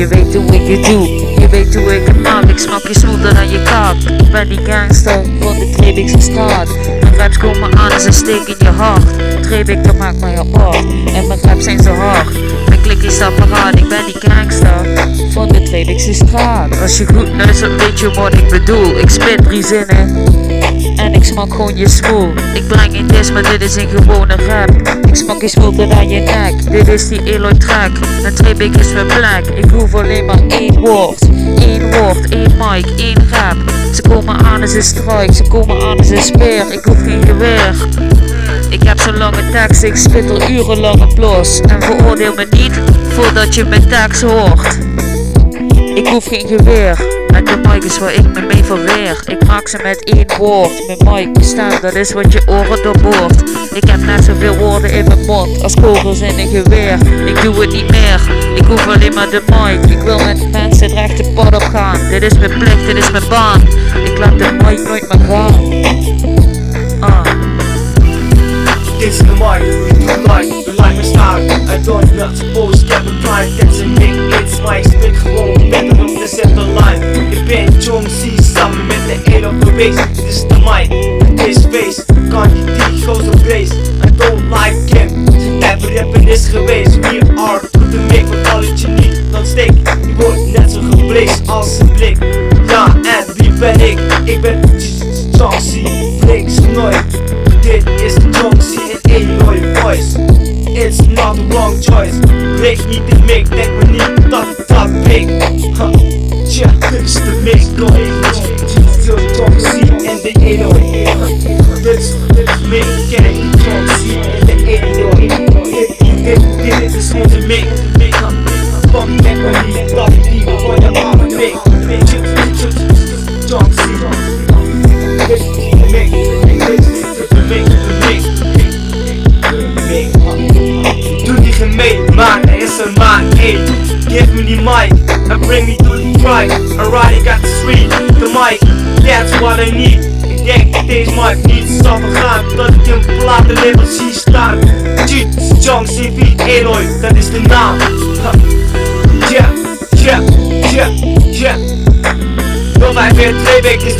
Je weet hoe ik het doe, je weet hoe ik het maak. Ik smak je smoother dan je kaak. Ik ben die gangster van de Trebikse straat. Mijn raps komen aan een steek in je hart. Trebik, dat maakt mij apart. En mijn raps zijn zo hard. Mijn klik is apparaat, ik ben die gangster van de Trebikse straat. Als je goed luistert, weet je wat ik bedoel. Ik spit drie zinnen. En ik smak gewoon je smoel. Ik breng geen dis, maar dit is een gewone rap. Ik smak je smoel tot aan je nek. Dit is die Eloy track. Een tribik is mijn plek. Ik hoef alleen maar één woord. Één woord, één mic, één rap. Ze komen aan als een strijk, ze komen aan als een speer. Ik hoef geen geweer. Ik heb zo'n lange tekst, ik spit er urenlang op los. En veroordeel me niet voordat je mijn tekst hoort. Ik hoef geen geweer. Mic is waar ik me mee verweer. Ik maak ze met één woord. Mijn mic bestaat, dat is wat je oren doorboort. Ik heb net zoveel woorden in mijn mond als kogels in een geweer. Ik doe het niet meer. Ik hoef alleen maar de mic. Ik wil met mensen het rechte pad op gaan. Dit is mijn plicht, dit is mijn baan. Ik laat de mic nooit meer gaan. Ah. Dit is de mic, de like, de like me staan. I don't not suppose, ik heb een some big hits, maar ik spit gewoon beter op de center line. Ik ben Jong C samen met de 1 op de base. Dit is de mic, het is face, kan je die gozer blaze. I don't like him, even rappen is geweest. We are to the mic, want al je niet, dan steek. Je wordt net zo geblazen als een blik. Ja, en wie ben ik? Ik ben Jong C, blinks nooit. Dit is de Jonesy in Illinois voice It's not the wrong choice Breek niet de mic, dit is mic, ken ik Jonesy in de Illinois Dit, dit, dit is onze mic Fuck, denk maar niet dat ik die voor je armen pik Jonesy Dit is de mic, dit is de mic, de mic Doe die gemeen, maar er is een maar één Give me die mic and bring me to the strike Alright, I got the street, the mic, that's what I need Ik denk dat deze mic niet zal vergaan Dat ik een platenlabel zie staan Cheat, Jong CV, Eloy, dat is de naam. Yeah, yeah, yeah, yeah 054 is